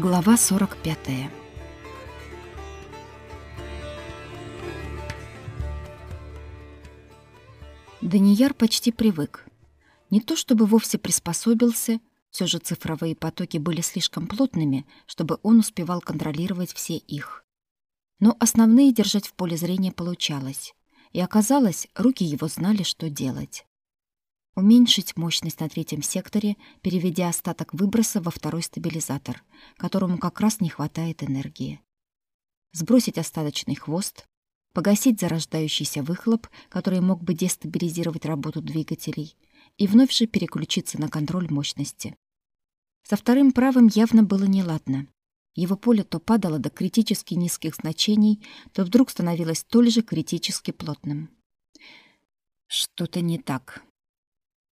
Глава 45. Данияр почти привык. Не то чтобы вовсе приспособился, все же цифровые потоки были слишком плотными, чтобы он успевал контролировать все их. Но основные держать в поле зрения получалось. И оказалось, руки его знали, что делать уменьшить мощность на третьем секторе, переведя остаток выброса во второй стабилизатор, которому как раз не хватает энергии. Сбросить остаточный хвост, погасить зарождающийся выхлоп, который мог бы дестабилизировать работу двигателей, и вновь же переключиться на контроль мощности. Со вторым правым явно было неладно. Его поле то падало до критически низких значений, то вдруг становилось столь же критически плотным. Что-то не так.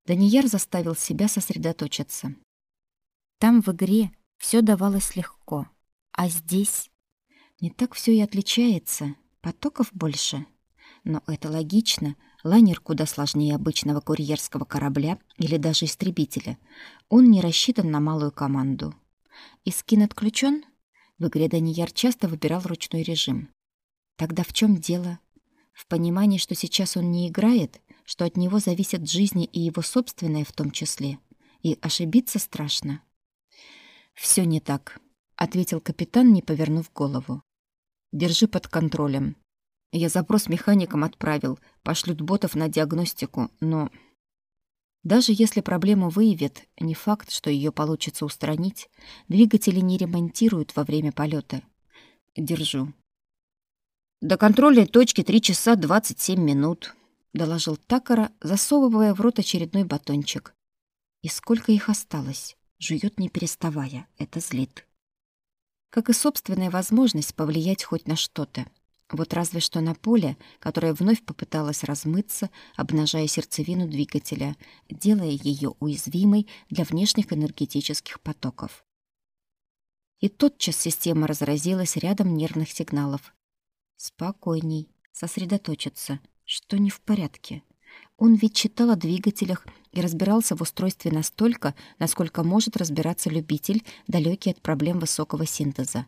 Данияр заставил себя сосредоточиться. Там в игре все давалось легко, а здесь не так все и отличается, потоков больше. Но это логично, лайнер куда сложнее обычного курьерского корабля или даже истребителя. Он не рассчитан на малую команду. И скин отключен? В игре Данияр часто выбирал ручной режим. Тогда в чем дело? В понимании, что сейчас он не играет, что от него зависят жизни и его собственные в том числе. И ошибиться страшно. Все не так, ответил капитан, не повернув голову. Держи под контролем. Я запрос механикам отправил, пошлют ботов на диагностику, но даже если проблему выявят, не факт, что ее получится устранить. Двигатели не ремонтируют во время полета. Держу. До контрольной точки 3 часа 27 минут доложил Такара, засовывая в рот очередной батончик. И сколько их осталось? Жует не переставая. Это злит. Как и собственная возможность повлиять хоть на что-то. Вот разве что на поле, которое вновь попыталось размыться, обнажая сердцевину двигателя, делая ее уязвимой для внешних энергетических потоков. И тотчас система разразилась рядом нервных сигналов. Спокойней, сосредоточиться, что не в порядке. Он ведь читал о двигателях и разбирался в устройстве настолько, насколько может разбираться любитель, далекий от проблем высокого синтеза.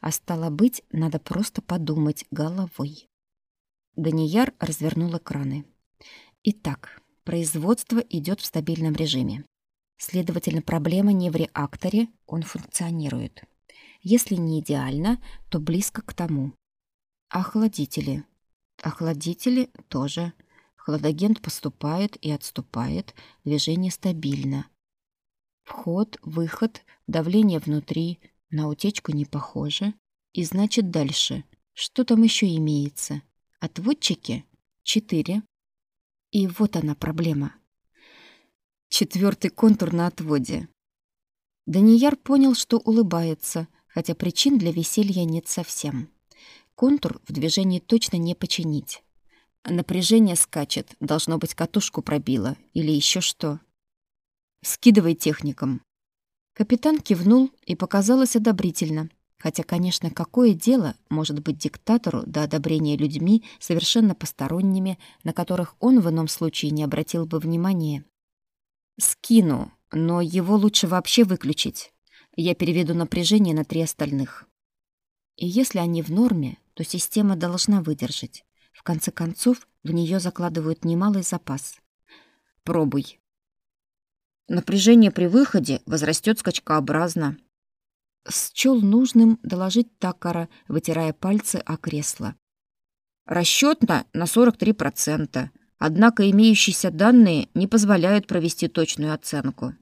А стало быть, надо просто подумать головой. Данияр развернул экраны. Итак, производство идет в стабильном режиме. Следовательно, проблема не в реакторе, он функционирует. Если не идеально, то близко к тому. Охладители. Охладители тоже. Хладагент поступает и отступает, движение стабильно. Вход, выход, давление внутри, на утечку не похоже. И значит дальше. Что там еще имеется? Отводчики? Четыре. И вот она проблема. Четвертый контур на отводе. Данияр понял, что улыбается, хотя причин для веселья нет совсем. Контур в движении точно не починить. Напряжение скачет, должно быть, катушку пробило или еще что. Скидывай техникам. Капитан кивнул и показалось одобрительно. Хотя, конечно, какое дело может быть диктатору до одобрения людьми, совершенно посторонними, на которых он в ином случае не обратил бы внимания. Скину, но его лучше вообще выключить. Я переведу напряжение на три остальных. И если они в норме, то система должна выдержать. В конце концов, в нее закладывают немалый запас. Пробуй. Напряжение при выходе возрастет скачкообразно. Счел нужным доложить Такара, вытирая пальцы о кресло. Расчетно на 43%, однако имеющиеся данные не позволяют провести точную оценку.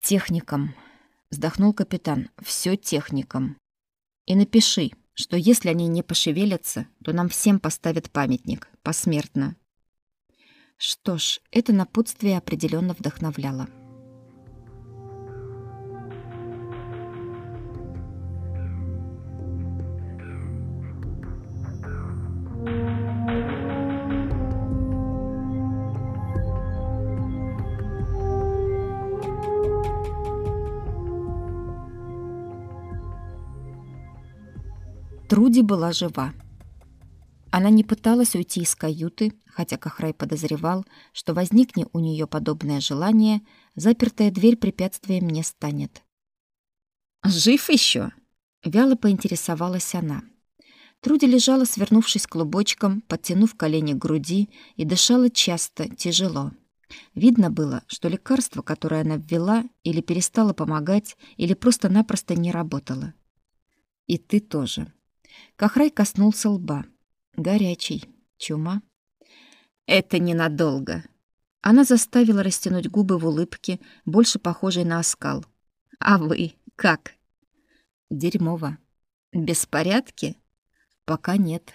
Техникам, вздохнул капитан. Все техникам. И напиши, что если они не пошевелятся, то нам всем поставят памятник посмертно. Что ж, это напутствие определенно вдохновляло. Труди была жива. Она не пыталась уйти из каюты, хотя Кахрай подозревал, что возникне у нее подобное желание, запертая дверь препятствием не станет. Жив еще? Вяло поинтересовалась она. Труди лежала, свернувшись клубочком, подтянув колени к груди и дышала часто, тяжело. Видно было, что лекарство, которое она ввела, или перестало помогать, или просто-напросто не работало. И ты тоже. Кахрай коснулся лба. Горячий. Чума. Это ненадолго. Она заставила растянуть губы в улыбке, больше похожей на оскал. А вы как? Дерьмово. Беспорядки? Пока нет.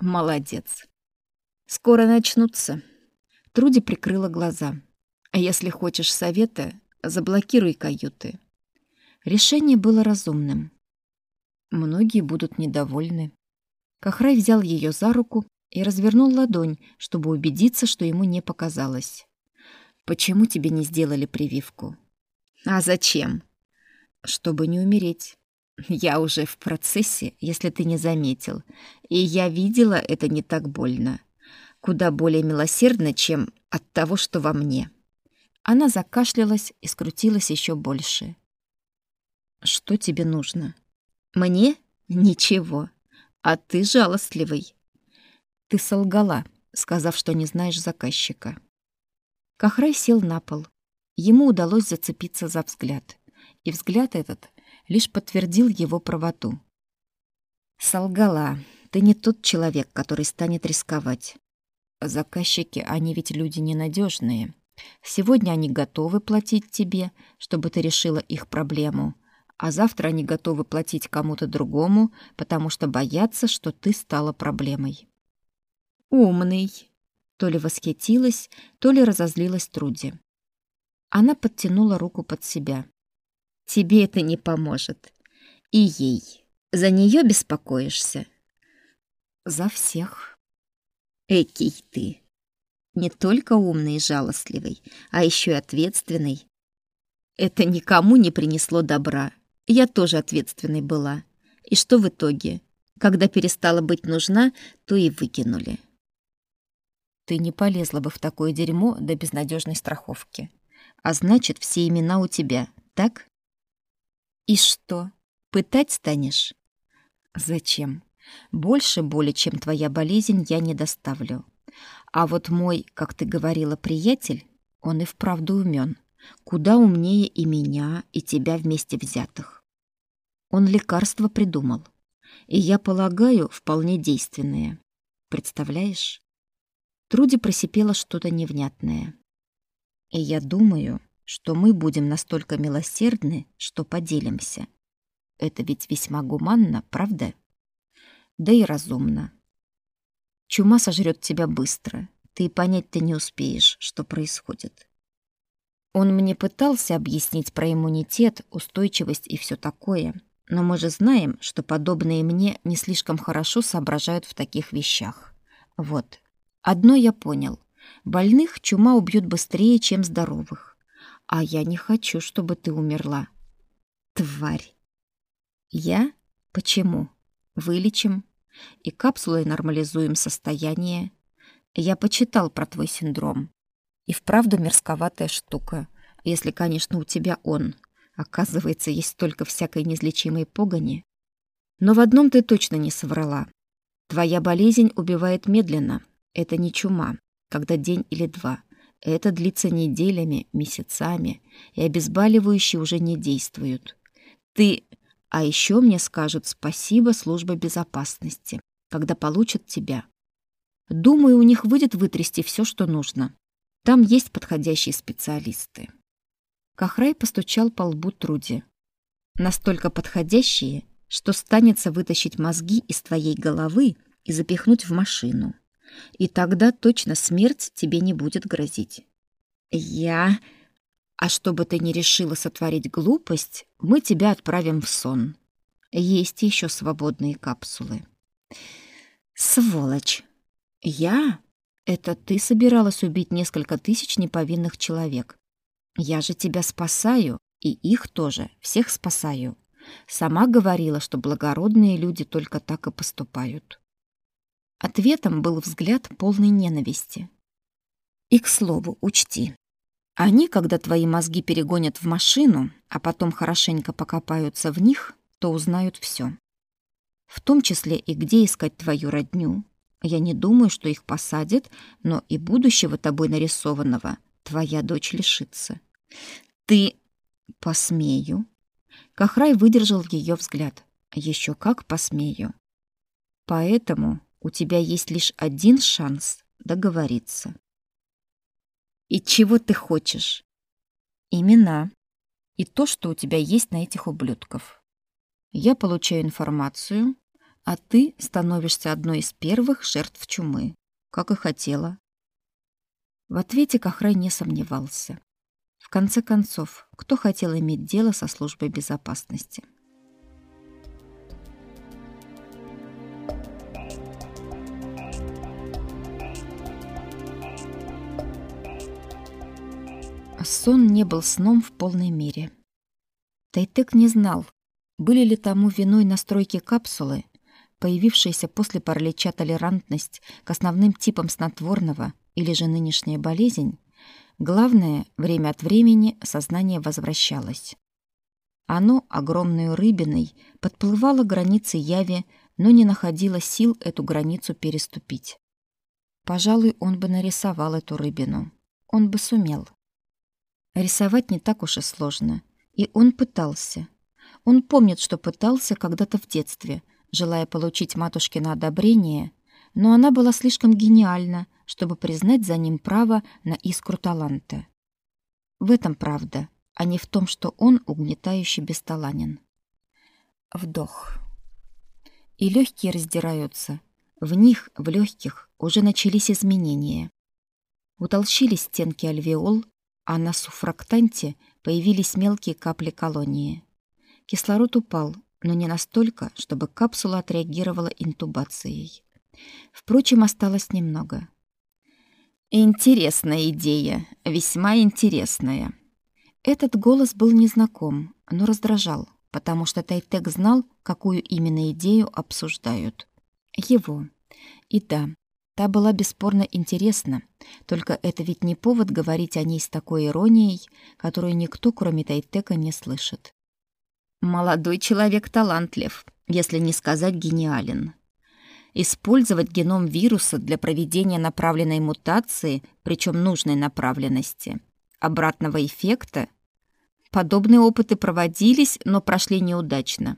Молодец. Скоро начнутся. Труди прикрыла глаза. А если хочешь совета, заблокируй каюты. Решение было разумным. Многие будут недовольны. Кахрай взял ее за руку и развернул ладонь, чтобы убедиться, что ему не показалось. «Почему тебе не сделали прививку?» «А зачем?» «Чтобы не умереть. Я уже в процессе, если ты не заметил. И я видела, это не так больно. Куда более милосердно, чем от того, что во мне». Она закашлялась и скрутилась еще больше. «Что тебе нужно?» «Мне? Ничего. А ты жалостливый. Ты солгала, сказав, что не знаешь заказчика. Кахрай сел на пол. Ему удалось зацепиться за взгляд. И взгляд этот лишь подтвердил его правоту. Солгала. Ты не тот человек, который станет рисковать. Заказчики, они ведь люди ненадежные. Сегодня они готовы платить тебе, чтобы ты решила их проблему, а завтра они готовы платить кому-то другому, потому что боятся, что ты стала проблемой. Умный. То ли восхитилась, то ли разозлилась Труди. Она подтянула руку под себя. Тебе это не поможет. И ей. За нее беспокоишься? За всех. Экий ты. Не только умный и жалостливый, а еще и ответственный. Это никому не принесло добра. Я тоже ответственной была. И что в итоге? Когда перестала быть нужна, то и выкинули. Ты не полезла бы в такое дерьмо до безнадежной страховки. А значит, все имена у тебя, так? И что, пытать станешь? Зачем? Больше боли, чем твоя болезнь, я не доставлю. А вот мой, как ты говорила, приятель, он и вправду умен. Куда умнее и меня, и тебя вместе взятых. Он лекарство придумал. И я полагаю, вполне действенное. Представляешь? Труди просипела что-то невнятное. И я думаю, что мы будем настолько милосердны, что поделимся. Это ведь весьма гуманно, правда? Да и разумно. Чума сожрет тебя быстро. Ты и понять-то не успеешь, что происходит. Он мне пытался объяснить про иммунитет, устойчивость и все такое — но мы же знаем, что подобные мне не слишком хорошо соображают в таких вещах. Вот. Одно я понял. Больных чума убьют быстрее, чем здоровых. А я не хочу, чтобы ты умерла. Тварь. Я? Почему? Вылечим. И капсулой нормализуем состояние. Я почитал про твой синдром. И вправду мерзковатая штука, если, конечно, у тебя он — Оказывается, есть столько всякой неизлечимой погони. Но в одном ты точно не соврала. Твоя болезнь убивает медленно. Это не чума, когда день или два. Это длится неделями, месяцами, и обезболивающие уже не действуют. Ты... А еще мне скажут спасибо служба безопасности, когда получат тебя. Думаю, у них выйдет вытрясти все, что нужно. Там есть подходящие специалисты. Кахрай постучал по лбу Труди. Настолько подходящие, что станется вытащить мозги из твоей головы и запихнуть в машину. И тогда точно смерть тебе не будет грозить. Я... А чтобы ты не решила сотворить глупость, мы тебя отправим в сон. Есть еще свободные капсулы. Сволочь. Я? Это ты собиралась убить несколько тысяч неповинных человек. Я же тебя спасаю, и их тоже, всех спасаю. Сама говорила, что благородные люди только так и поступают. Ответом был взгляд полной ненависти. И, к слову, учти, Они, когда твои мозги перегонят в машину, а потом хорошенько покопаются в них, то узнают все. В том числе и где искать твою родню. Я не думаю, что их посадят, но и будущего тобой нарисованного твоя дочь лишится. Ты посмею. Кахрай выдержал ее взгляд. Еще как посмею. Поэтому у тебя есть лишь один шанс договориться. И чего ты хочешь? Имена. И то, что у тебя есть на этих ублюдков. Я получаю информацию, а ты становишься одной из первых жертв чумы, как и хотела. В ответе Кахрай не сомневался. В конце концов, кто хотел иметь дело со службой безопасности? Сон не был сном в полной мере. Тайтек не знал, были ли тому виной настройки капсулы, появившаяся после паралича толерантность к основным типам снотворного или же нынешняя болезнь, главное, время от времени сознание возвращалось. Оно, огромной рыбиной, подплывало границы яви, но не находило сил эту границу переступить. Пожалуй, он бы нарисовал эту рыбину. Он бы сумел. Рисовать не так уж и сложно. И он пытался. Он помнит, что пытался когда-то в детстве, желая получить матушкино одобрение, но она была слишком гениальна, чтобы признать за ним право на искру таланта. В этом правда, а не в том, что он угнетающе бесталанен. Вдох. И легкие раздираются. В них, в легких, уже начались изменения. Утолщились стенки альвеол, а на суфрактанте появились мелкие капли колонии. Кислород упал, но не настолько, чтобы капсула отреагировала интубацией. Впрочем, осталось немного. Интересная идея, весьма интересная. Этот голос был незнаком, но раздражал, потому что Тайтек знал, какую именно идею обсуждают. Его. И да, Та была бесспорно интересна, только это ведь не повод говорить о ней с такой иронией, которую никто, кроме Тайтека, не слышит. Молодой человек талантлив, если не сказать гениален. Использовать геном вируса для проведения направленной мутации, причем нужной направленности, обратного эффекта. Подобные опыты проводились, но прошли неудачно.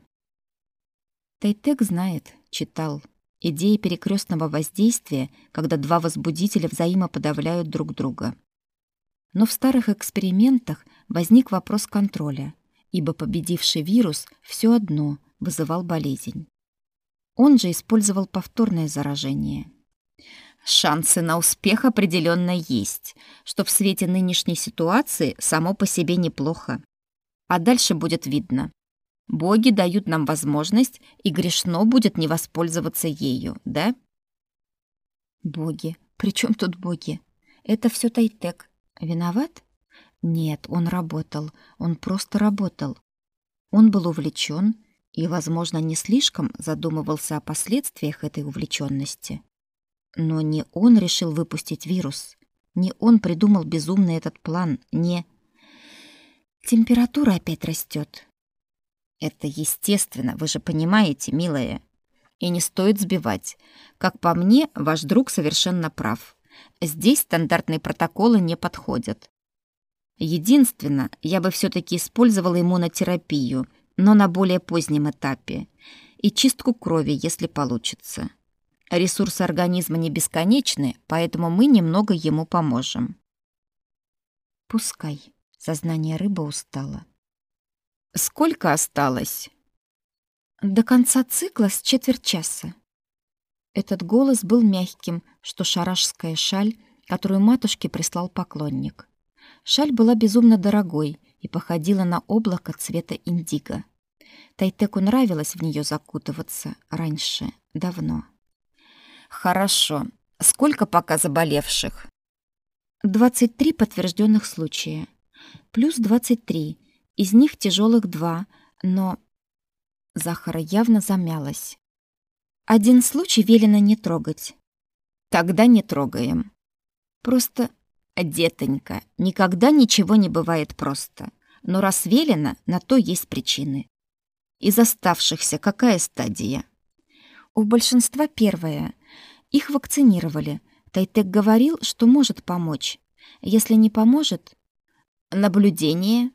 Тайтек знает, читал. Идея перекрестного воздействия, когда два возбудителя взаимоподавляют друг друга. Но в старых экспериментах возник вопрос контроля, ибо победивший вирус все одно вызывал болезнь. Он же использовал повторное заражение. Шансы на успех определенно есть, что в свете нынешней ситуации само по себе неплохо. А дальше будет видно. Боги дают нам возможность, и грешно будет не воспользоваться ею, да? Боги. При чем тут боги? Это все Тайтек. Виноват? Нет, он работал. Он просто работал. Он был увлечен и, возможно, не слишком задумывался о последствиях этой увлеченности. Но не он решил выпустить вирус. Не он придумал безумный этот план. Не... Температура опять растет. Это естественно, вы же понимаете, милая. И не стоит сбивать. Как по мне, ваш друг совершенно прав. Здесь стандартные протоколы не подходят. Единственное, я бы все таки использовала иммунотерапию, но на более позднем этапе, и чистку крови, если получится. Ресурсы организма не бесконечны, поэтому мы немного ему поможем. Пускай. Сознание рыбы устало. Сколько осталось? До конца цикла с четверть часа. Этот голос был мягким, что шарашская шаль, которую матушке прислал поклонник. Шаль была безумно дорогой и походила на облако цвета индиго. Тайтеку нравилось в нее закутываться раньше, давно. Хорошо. Сколько пока заболевших? 23 подтвержденных случая. Плюс 23 из них тяжелых два, но... Захара явно замялась. Один случай велено не трогать. Тогда не трогаем. Просто Детонька, никогда ничего не бывает просто. Но раз велено, на то есть причины. Из оставшихся какая стадия? У большинства первая. Их вакцинировали. Тайтек говорил, что может помочь. Если не поможет, наблюдение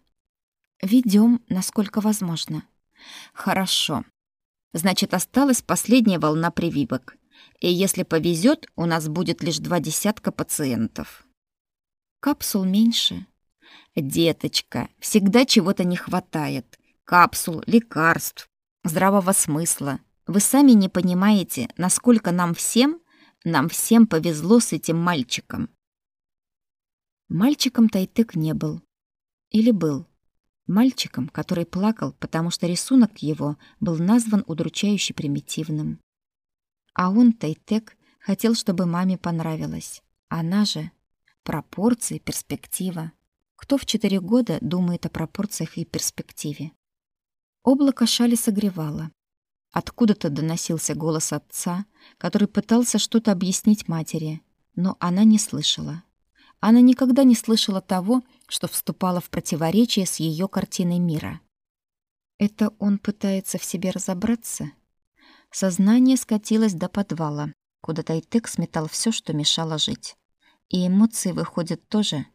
ведем, насколько возможно. Хорошо. Значит, осталась последняя волна прививок. И если повезет, у нас будет лишь два десятка пациентов. Капсул меньше. Деточка, всегда чего-то не хватает. Капсул, лекарств, здравого смысла. Вы сами не понимаете, насколько нам всем, нам всем повезло с этим мальчиком. Мальчиком Тайтык не был. Или был. Мальчиком, который плакал, потому что рисунок его был назван удручающе примитивным. А он, Тайтек, хотел, чтобы маме понравилось. Она же пропорции, перспектива. Кто в четыре года думает о пропорциях и перспективе? Облако шали согревало. Откуда-то доносился голос отца, который пытался что-то объяснить матери, но она не слышала. Она никогда не слышала того, что вступало в противоречие с ее картиной мира. Это он пытается в себе разобраться? Сознание скатилось до подвала, куда Тайтек сметал все, что мешало жить. И эмоции выходят тоже.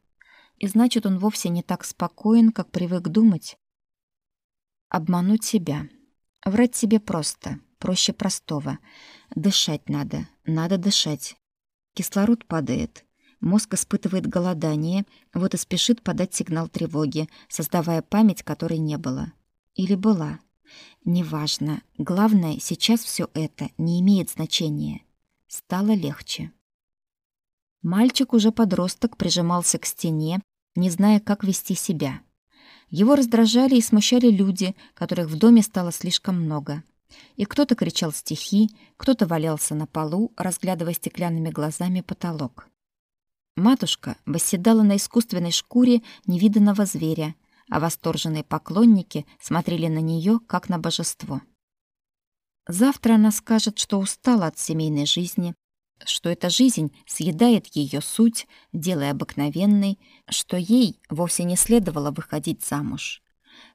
И значит, он вовсе не так спокоен, как привык думать. Обмануть себя. Врать себе просто, проще простого. Дышать надо, надо дышать. Кислород падает, Мозг испытывает голодание, вот и спешит подать сигнал тревоги, создавая память, которой не было. Или была. Неважно. Главное, сейчас все это не имеет значения. Стало легче. Мальчик уже подросток прижимался к стене, не зная, как вести себя. Его раздражали и смущали люди, которых в доме стало слишком много. И кто-то кричал стихи, кто-то валялся на полу, разглядывая стеклянными глазами потолок. Матушка восседала на искусственной шкуре невиданного зверя, а восторженные поклонники смотрели на нее как на божество. Завтра она скажет, что устала от семейной жизни, что эта жизнь съедает ее суть, делая обыкновенной, что ей вовсе не следовало выходить замуж.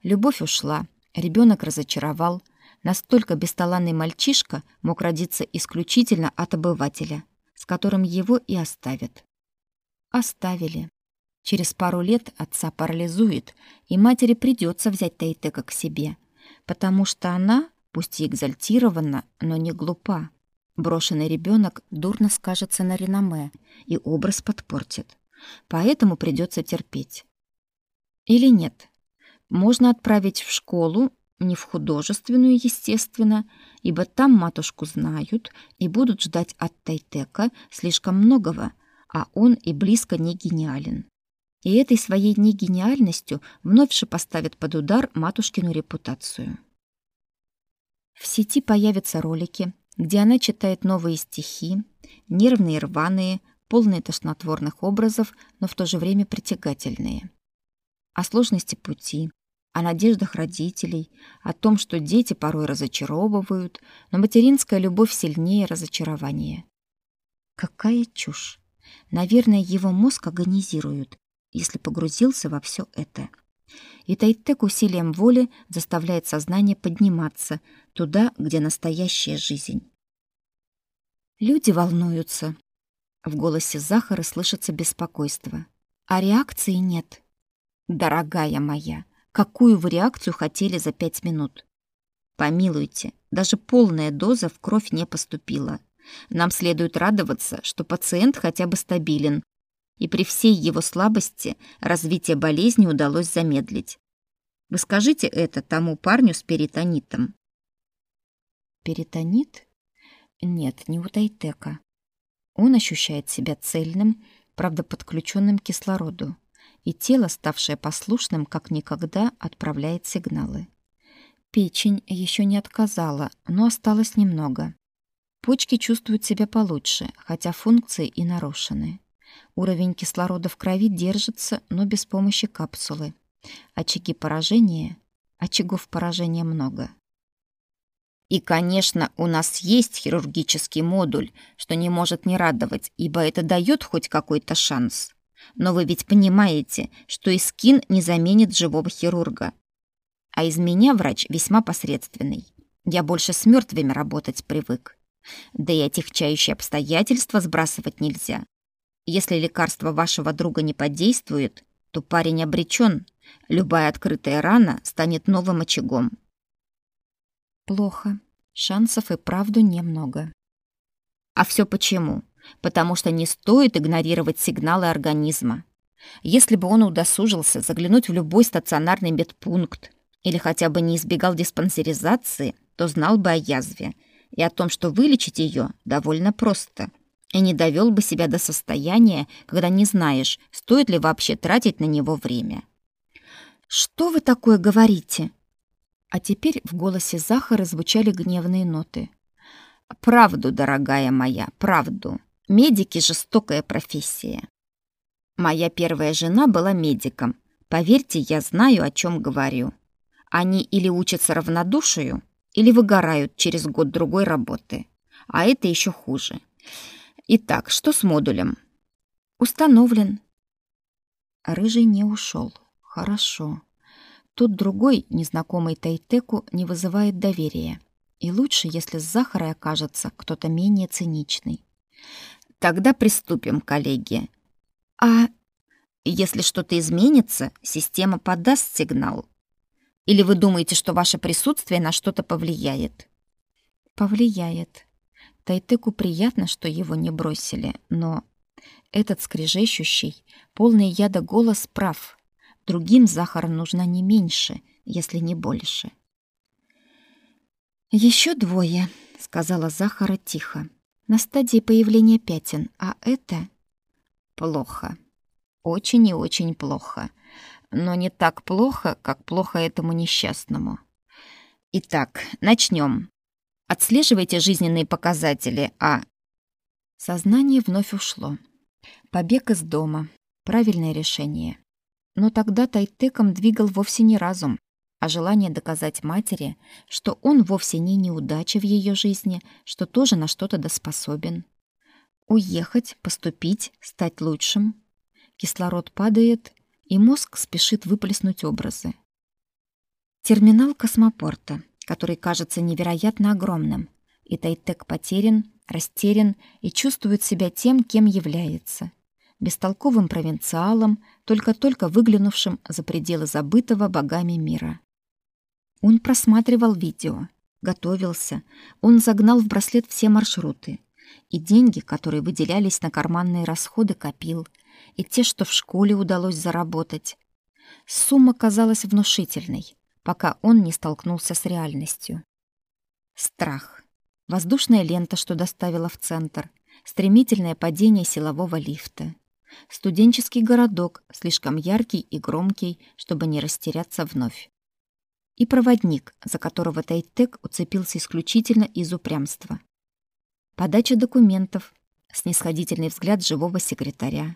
Любовь ушла, ребенок разочаровал, настолько бесталанный мальчишка мог родиться исключительно от обывателя, с которым его и оставят. Оставили. Через пару лет отца парализует, и матери придется взять Тайтека к себе, потому что она, пусть и экзальтирована, но не глупа. Брошенный ребенок дурно скажется на реноме и образ подпортит. Поэтому придется терпеть. Или нет? Можно отправить в школу, не в художественную, естественно, ибо там матушку знают и будут ждать от Тайтека слишком многого — а он и близко не гениален. И этой своей негениальностью вновь же поставит под удар матушкину репутацию. В сети появятся ролики, где она читает новые стихи, нервные рваные, полные тошнотворных образов, но в то же время притягательные. О сложности пути, о надеждах родителей, о том, что дети порой разочаровывают, но материнская любовь сильнее разочарования. Какая чушь! Наверное, его мозг агонизирует, если погрузился во все это. И Тайтек усилием воли заставляет сознание подниматься туда, где настоящая жизнь. Люди волнуются. В голосе Захара слышится беспокойство. А реакции нет. Дорогая моя, какую вы реакцию хотели за пять минут? Помилуйте, даже полная доза в кровь не поступила. Нам следует радоваться, что пациент хотя бы стабилен, и при всей его слабости развитие болезни удалось замедлить. Вы скажите это тому парню с перитонитом. Перитонит? Нет, не у Тайтека. Он ощущает себя цельным, правда подключенным к кислороду, и тело, ставшее послушным как никогда, отправляет сигналы. Печень еще не отказала, но осталось немного. Почки чувствуют себя получше, хотя функции и нарушены. Уровень кислорода в крови держится, но без помощи капсулы. Очаги поражения, очагов поражения много. И, конечно, у нас есть хирургический модуль, что не может не радовать, ибо это дает хоть какой-то шанс. Но вы ведь понимаете, что и скин не заменит живого хирурга. А из меня врач весьма посредственный. Я больше с мертвыми работать привык. Да и отягчающие обстоятельства сбрасывать нельзя. Если лекарство вашего друга не подействует, то парень обречен. Любая открытая рана станет новым очагом. Плохо. Шансов и правду немного. А все почему? Потому что не стоит игнорировать сигналы организма. Если бы он удосужился заглянуть в любой стационарный медпункт или хотя бы не избегал диспансеризации, то знал бы о язве и о том, что вылечить ее довольно просто, и не довел бы себя до состояния, когда не знаешь, стоит ли вообще тратить на него время. «Что вы такое говорите?» А теперь в голосе Захара звучали гневные ноты. «Правду, дорогая моя, правду. Медики — жестокая профессия. Моя первая жена была медиком. Поверьте, я знаю, о чем говорю. Они или учатся равнодушию, или выгорают через год-другой работы. А это еще хуже. Итак, что с модулем? Установлен. Рыжий не ушел. Хорошо. Тут другой, незнакомый Тайтеку, не вызывает доверия. И лучше, если с Захарой окажется кто-то менее циничный. Тогда приступим, коллеги. А если что-то изменится, система подаст сигнал. Или вы думаете, что ваше присутствие на что-то повлияет? Повлияет. Тайтеку приятно, что его не бросили, но этот скрежещущий, полный яда голос прав. Другим Захара нужна не меньше, если не больше. Еще двое, сказала Захара тихо. На стадии появления пятен, а это плохо. Очень и очень плохо. Но не так плохо, как плохо этому несчастному. Итак, начнем. Отслеживайте жизненные показатели, а... Сознание вновь ушло. Побег из дома. Правильное решение. Но тогда Тайтеком двигал вовсе не разум, а желание доказать матери, что он вовсе не неудача в ее жизни, что тоже на что-то доспособен. Уехать, поступить, стать лучшим. Кислород падает, и мозг спешит выплеснуть образы. Терминал космопорта — который кажется невероятно огромным, и Тайтек потерян, растерян и чувствует себя тем, кем является. Бестолковым провинциалом, только-только выглянувшим за пределы забытого богами мира. Он просматривал видео, готовился, он загнал в браслет все маршруты, и деньги, которые выделялись на карманные расходы, копил, и те, что в школе удалось заработать. Сумма казалась внушительной, пока он не столкнулся с реальностью. Страх. Воздушная лента, что доставила в центр. Стремительное падение силового лифта. Студенческий городок, слишком яркий и громкий, чтобы не растеряться вновь. И проводник, за которого Тайтек уцепился исключительно из упрямства. Подача документов, снисходительный взгляд живого секретаря.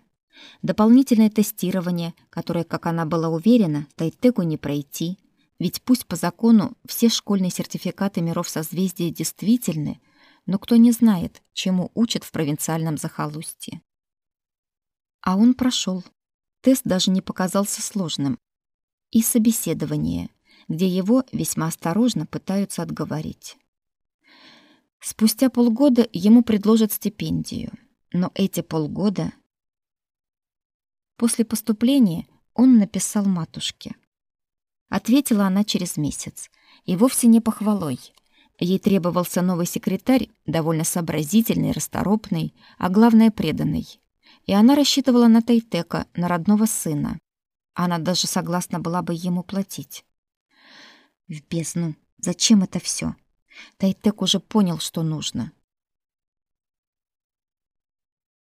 Дополнительное тестирование, которое, как она была уверена, Тайтеку не пройти — ведь пусть по закону все школьные сертификаты миров созвездия действительны, но кто не знает, чему учат в провинциальном захолустье. А он прошел. Тест даже не показался сложным. И собеседование, где его весьма осторожно пытаются отговорить. Спустя полгода ему предложат стипендию, но эти полгода... После поступления он написал матушке. Ответила она через месяц. И вовсе не похвалой. Ей требовался новый секретарь, довольно сообразительный, расторопный, а главное, преданный. И она рассчитывала на Тайтека, на родного сына. Она даже согласна была бы ему платить. В бездну. Зачем это все? Тайтек уже понял, что нужно.